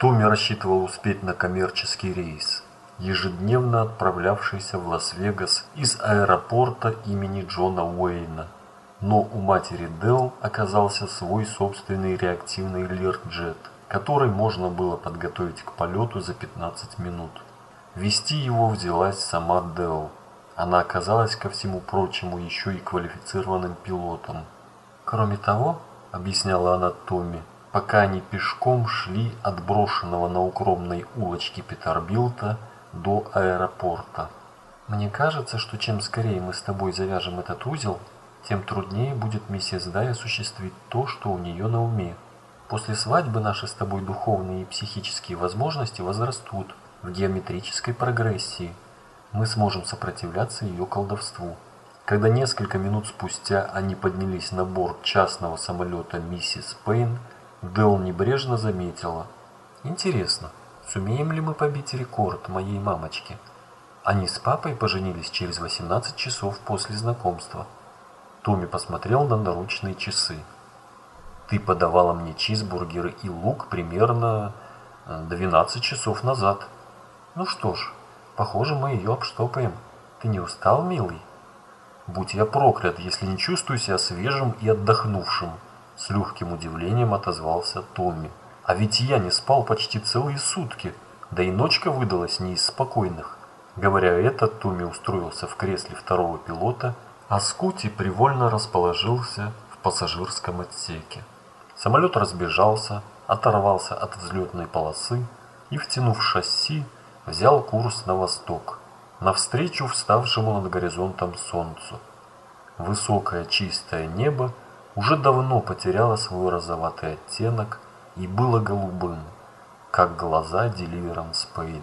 Томми рассчитывал успеть на коммерческий рейс, ежедневно отправлявшийся в Лас-Вегас из аэропорта имени Джона Уэйна. Но у матери Делл оказался свой собственный реактивный Learjet, который можно было подготовить к полету за 15 минут. Вести его взялась сама Делл. Она оказалась, ко всему прочему, еще и квалифицированным пилотом. Кроме того, объясняла она Томми, пока они пешком шли от брошенного на укромной улочке Петербилта до аэропорта. Мне кажется, что чем скорее мы с тобой завяжем этот узел, тем труднее будет миссис Дай осуществить то, что у нее на уме. После свадьбы наши с тобой духовные и психические возможности возрастут в геометрической прогрессии. Мы сможем сопротивляться ее колдовству. Когда несколько минут спустя они поднялись на борт частного самолета миссис Пейн, Дел небрежно заметила. «Интересно, сумеем ли мы побить рекорд моей мамочки?» Они с папой поженились через 18 часов после знакомства. Томми посмотрел на наручные часы. «Ты подавала мне чизбургеры и лук примерно 12 э, часов назад. Ну что ж, похоже, мы ее обштопаем. Ты не устал, милый?» «Будь я проклят, если не чувствую себя свежим и отдохнувшим», с легким удивлением отозвался Томми. А ведь я не спал почти целые сутки, да и ночка выдалась не из спокойных. Говоря это, Томми устроился в кресле второго пилота, а Скути привольно расположился в пассажирском отсеке. Самолет разбежался, оторвался от взлетной полосы и, втянув шасси, взял курс на восток, навстречу вставшему над горизонтом солнцу. Высокое чистое небо уже давно потеряло свой розоватый оттенок и было голубым, как глаза Деливеранс Пейн.